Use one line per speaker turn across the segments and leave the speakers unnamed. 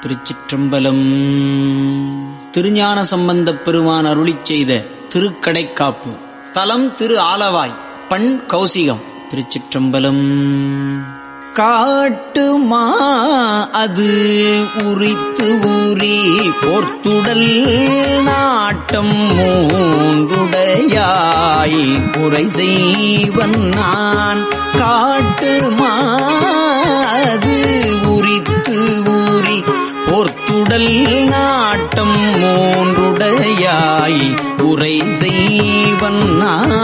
திருச்சிற்றம்பலம். திருஞான சம்பந்தப் பெருமான் அருளி செய்த திருக்கடைக்காப்பு. தலம் திரு ஆலவாய் பண் கௌசிகம் திருச்சிற்றம்பலம். காட்டுமா அது உரித்து ஊறி போர்த்துடல் நாட்டம் மூன்றுடையாய் குறை செய்வன் நான். காட்டுமா அது போர்த்துடல் நாட்டம் மூன்றுடையாய் உரை செய்வன் நான்.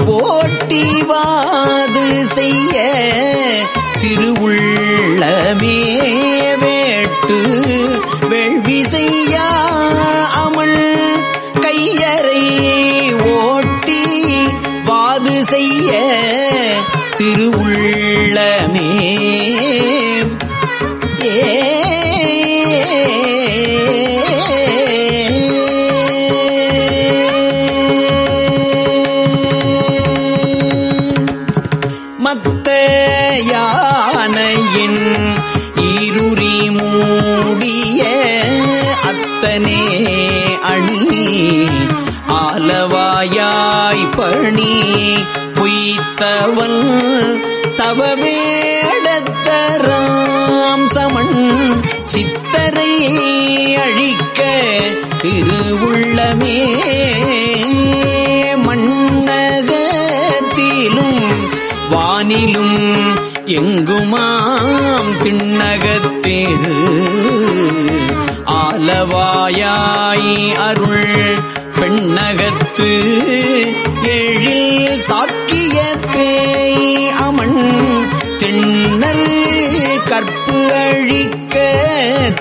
போட்டிவாது செய்ய திருவுள்ளமே வேட்டு வெள்வி செய்யா மூடிய அத்தனே அணி ஆலவாயாய் பணி பொய்த்தவன் தவவேடத்தராம் சமன் சித்தரை அழிக்க திருவுள்ளமே மண்ணகத்திலும் வானிலும் எங்குமாம் திண்ணகத்தேது ஆலவாயாய் அருள் பெண்ணகத்து எழில் சாக்கிய பேய் அமன் திண்ணர் கற்பு அழிக்க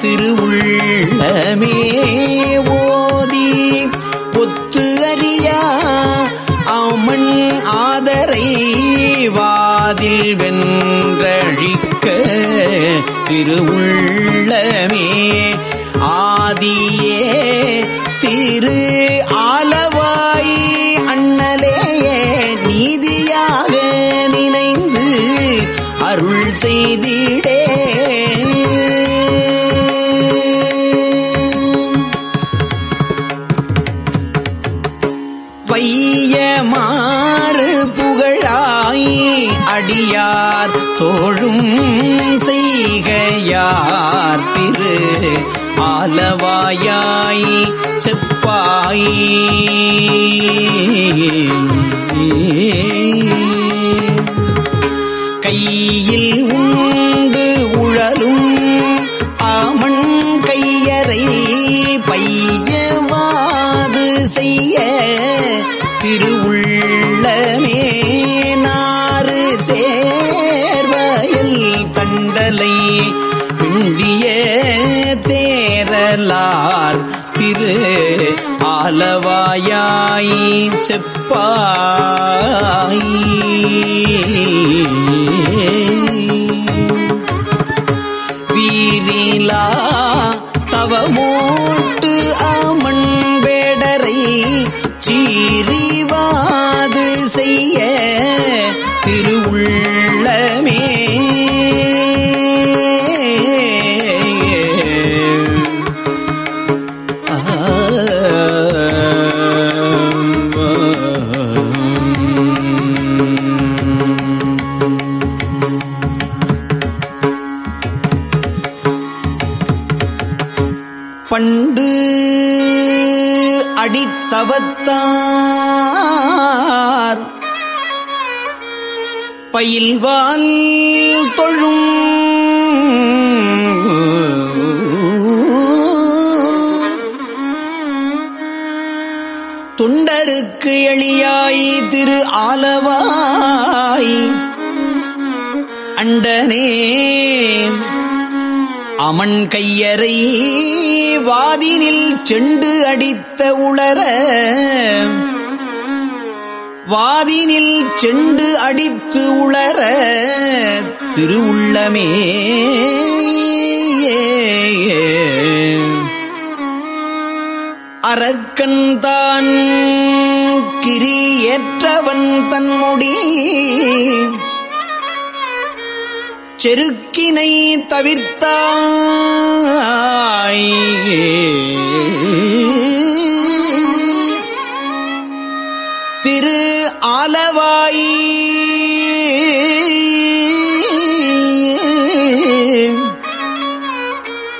திருவுள்ளமே ஓதி பொத்து அறியா அமன் ஆதரை வாதில் வென்றழிக்க திருவுள் உள்ளமே. ஆதியே திரு ஆலவாய் அண்ணலேயே நீதியாக நினைந்து அருள் செய்திடே. ஆலவாயார் திரு ஆலவாயாய் செப்பாய். கையில் உண்டு உழலும் ஆமண் கையறை பையவாது செய்ய திருவுள்ளமே நாறு சேர்வயல் கண்டலை பிண்டிய தேரலார் திரு ஆலவாயாய் செப்பாய். வீரிலா தவமோட்டு அமன் வேடரை சீரிவாது செய்ய பண்டு அடித்தவத்தார். பயில்வால் தொழும் துண்டருக்கு எளியாய் திரு ஆலவாய். அண்டனே அமன் கையறை வாதினில் செண்டு அடித்த உளர வாதினில் செண்டு அடித்து உளர திருவுள்ளமே அரக்கன்தான் கிரி ஏற்றவன் தன்முடி செருக்கினை தவிர்த்தாய். திரு ஆலவாய்.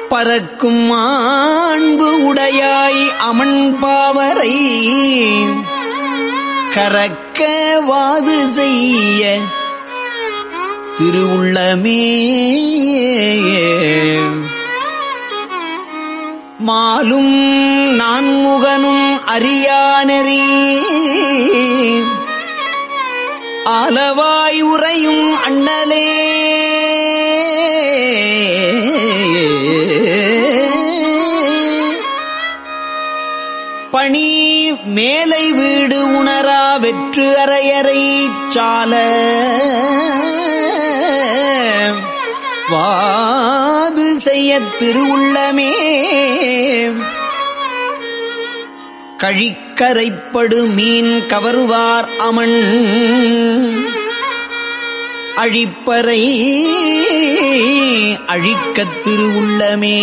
பறக்கும் ஆண்பு உடையாய் அமன் பாவரை. கறக்க வாது செய்ய திருவுள்ளமே. மாலும் நான்முகனும் அறியானெறி அளவாய் உறையும் அண்ணலே. பணி மேலை வீடு உணரா வெற்று அறையறை சால. திருவுள்ளமே. கழிக்கரைப்படு மீன் கவருவார் அமன். அழிப்பறை அழிக்கத் திருவுள்ளமே.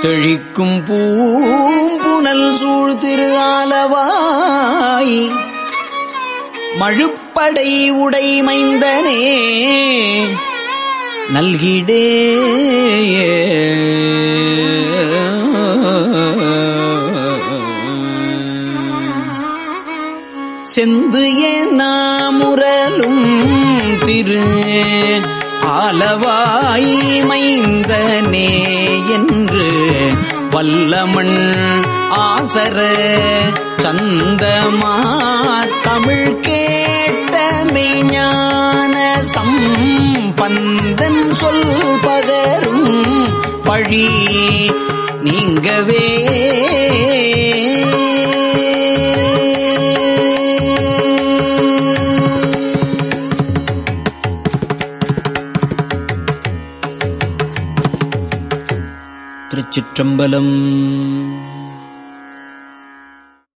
தெழிக்கும் பூம்புனல் சூழ் திரு ஆலவாய் மழுப்ப படை உடைமைந்தனே நல்கிடே. செந்து நாமுரலும் திரு. ஆலவாய் மைந்தனே என்று வல்லமண் ஆசர சந்தமா தமிழ் சம்பந்தன் சொல் பகரும் பழி நீங்கவே. திருச்சிற்றம்பலம்